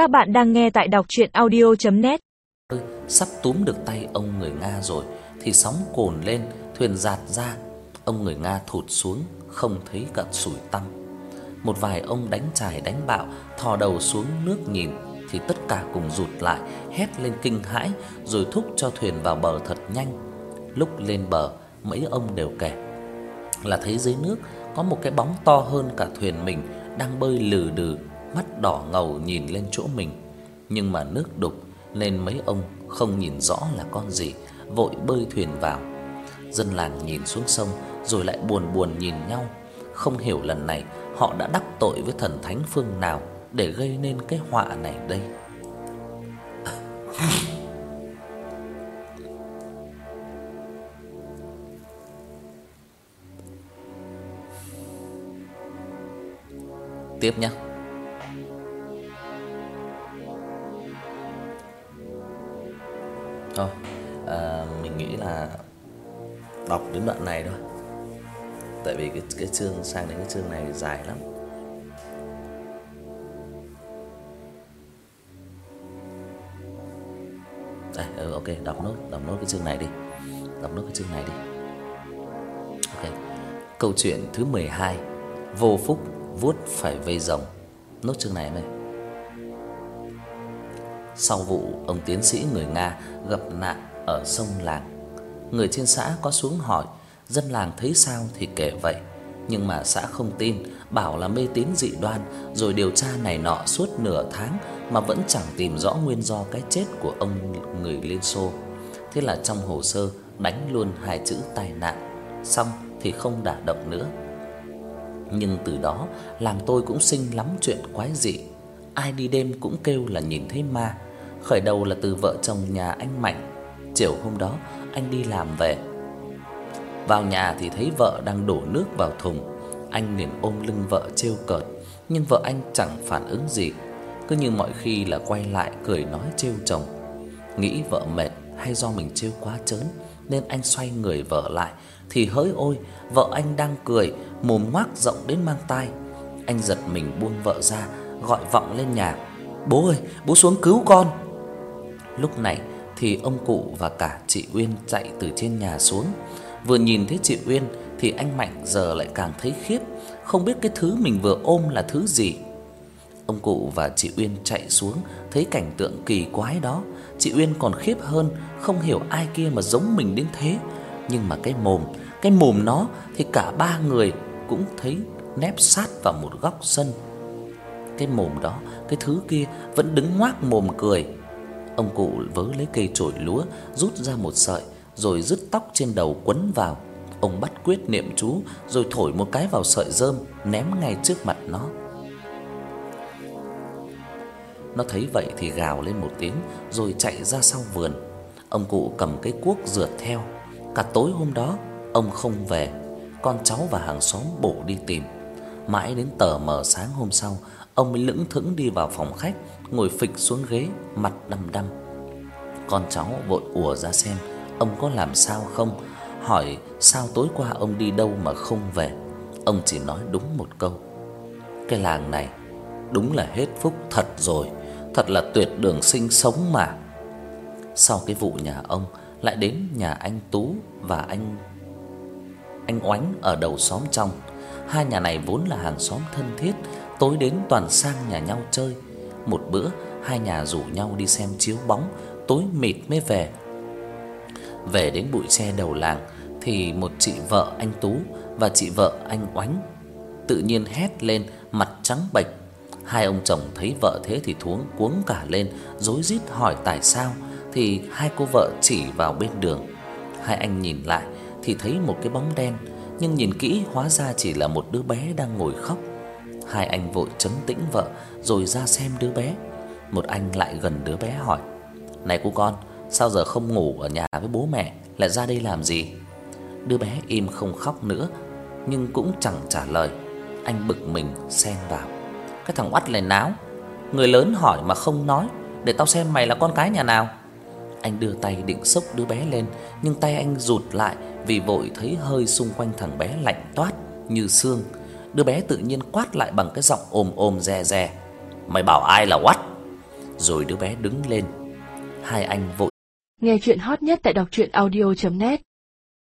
Các bạn đang nghe tại đọc audio net Sắp túm được tay ông người Nga rồi thì sóng cồn lên, thuyền giạt ra. Ông người Nga thụt xuống, không thấy cặn sủi tăm. Một vài ông đánh chài đánh bạo thò đầu xuống nước nhìn thì tất cả cùng rụt lại, hét lên kinh hãi rồi thúc cho thuyền vào bờ thật nhanh. Lúc lên bờ, mấy ông đều kể là thấy dưới nước có một cái bóng to hơn cả thuyền mình đang bơi lừ đừ, mắt đỏ ngầu nhìn lên chỗ mình. Nhưng mà nước đục nên mấy ông không nhìn rõ là con gì, vội bơi thuyền vào. Dân làng nhìn xuống sông rồi lại buồn buồn nhìn nhau, không hiểu lần này họ đã đắc tội với thần thánh phương nào để gây nên cái họa này đây. Tiếp nhé. Thôi, à, mình nghĩ là đọc đến đoạn này thôi. Tại vì cái cái chương sang đến cái chương này dài lắm. Đây, ừ, ok, đọc nốt, đọc nốt cái chương này đi. Đọc nốt cái chương này đi. Ok. Câu chuyện thứ 12. Vô phúc vuốt phải vây rồng. Nốt chương này này. Sau vụ ông tiến sĩ người Nga gặp nạn ở sông Làng, người trên xã có xuống hỏi, dân làng thấy sao thì kể vậy, nhưng mà xã không tin, bảo là mê tín dị đoan, rồi điều tra này nọ suốt nửa tháng mà vẫn chẳng tìm rõ nguyên do cái chết của ông người Liên Xô. Thế là trong hồ sơ đánh luôn hai chữ tai nạn, xong thì không đả động nữa. Nhưng từ đó làng tôi cũng sinh lắm chuyện quái dị. Ai đi đêm cũng kêu là nhìn thấy ma. Khởi đầu là từ vợ chồng nhà anh Mạnh. Chiều hôm đó anh đi làm về. Vào nhà thì thấy vợ đang đổ nước vào thùng. Anh liền ôm lưng vợ trêu cợt, nhưng vợ anh chẳng phản ứng gì, cứ như mọi khi là quay lại cười nói trêu chồng. Nghĩ vợ mệt hay do mình trêu quá trớn nên anh xoay người vợ lại thì hỡi ôi, vợ anh đang cười, mồm ngoác rộng đến mang tai. Anh giật mình buông vợ ra, gọi vọng lên nhà. "Bố ơi, bố xuống cứu con." Lúc này thì ông cụ và cả chị Uyên chạy từ trên nhà xuống. Vừa nhìn thấy chị Uyên thì anh Mạnh giờ lại càng thấy khiếp, không biết cái thứ mình vừa ôm là thứ gì. Ông cụ và chị Uyên chạy xuống, thấy cảnh tượng kỳ quái đó, chị Uyên còn khiếp hơn, không hiểu ai kia mà giống mình đến thế, nhưng mà cái mồm, cái mồm nó thì cả ba người cũng thấy nép sát vào một góc sân. Cái mồm đó, cái thứ kia vẫn đứng ngoác mồm cười. Ông cụ vớ lấy cây chổi lúa, rút ra một sợi rồi rứt tóc trên đầu quấn vào. Ông bắt quyết niệm chú rồi thổi một cái vào sợi rơm ném ngay trước mặt nó. Nó thấy vậy thì gào lên một tiếng rồi chạy ra sau vườn. Ông cụ cầm cái cuốc rượt theo. Cả tối hôm đó ông không về, con cháu và hàng xóm bổ đi tìm. Mãi đến tờ mờ sáng hôm sau, ông mới lững thững đi vào phòng khách, ngồi phịch xuống ghế, mặt đăm đăm. Con cháu vội ùa ra xem ông có làm sao không, hỏi sao tối qua ông đi đâu mà không về. Ông chỉ nói đúng một câu: "Cái làng này đúng là hết phúc thật rồi, thật là tuyệt đường sinh sống mà." Sau cái vụ nhà ông lại đến nhà anh Tú và anh anh Oánh ở đầu xóm trong. Hai nhà này vốn là hàng xóm thân thiết, tối đến toàn sang nhà nhau chơi. Một bữa hai nhà rủ nhau đi xem chiếu bóng, tối mịt mới về. Về đến bụi tre đầu làng thì một chị vợ anh Tú và chị vợ anh Oánh tự nhiên hét lên, mặt trắng bệch. Hai ông chồng thấy vợ thế thì thuống cuống cả lên, rối rít hỏi tại sao thì hai cô vợ chỉ vào bên đường. Hai anh nhìn lại thì thấy một cái bóng đen, nhưng nhìn kỹ hóa ra chỉ là một đứa bé đang ngồi khóc. Hai anh vội trấn tĩnh vợ rồi ra xem đứa bé. Một anh lại gần đứa bé hỏi: "Này cô con, sao giờ không ngủ ở nhà với bố mẹ, lại ra đây làm gì?" Đứa bé im không khóc nữa, nhưng cũng chẳng trả lời. Anh bực mình xen vào: "Cái thằng oắt này náo, người lớn hỏi mà không nói, để tao xem mày là con cái nhà nào." Anh đưa tay định xốc đứa bé lên, nhưng tay anh rụt lại vì vội thấy hơi xung quanh thằng bé lạnh toát như xương. Đứa bé tự nhiên quát lại bằng cái giọng ồm ồm rè rè: "Mày bảo ai là what?" rồi đứa bé đứng lên. Hai anh vội Nghe chuyện hot nhất tại đọc truyện audio net